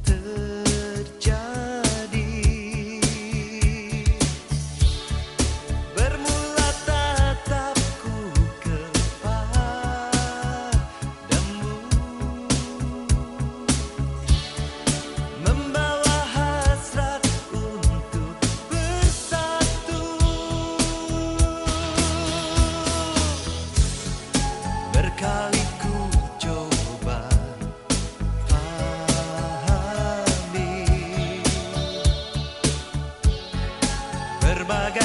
Terjadi. Bermula tatapku kepadamu Membawa hasrat untuk bersatu. Berkali berbagai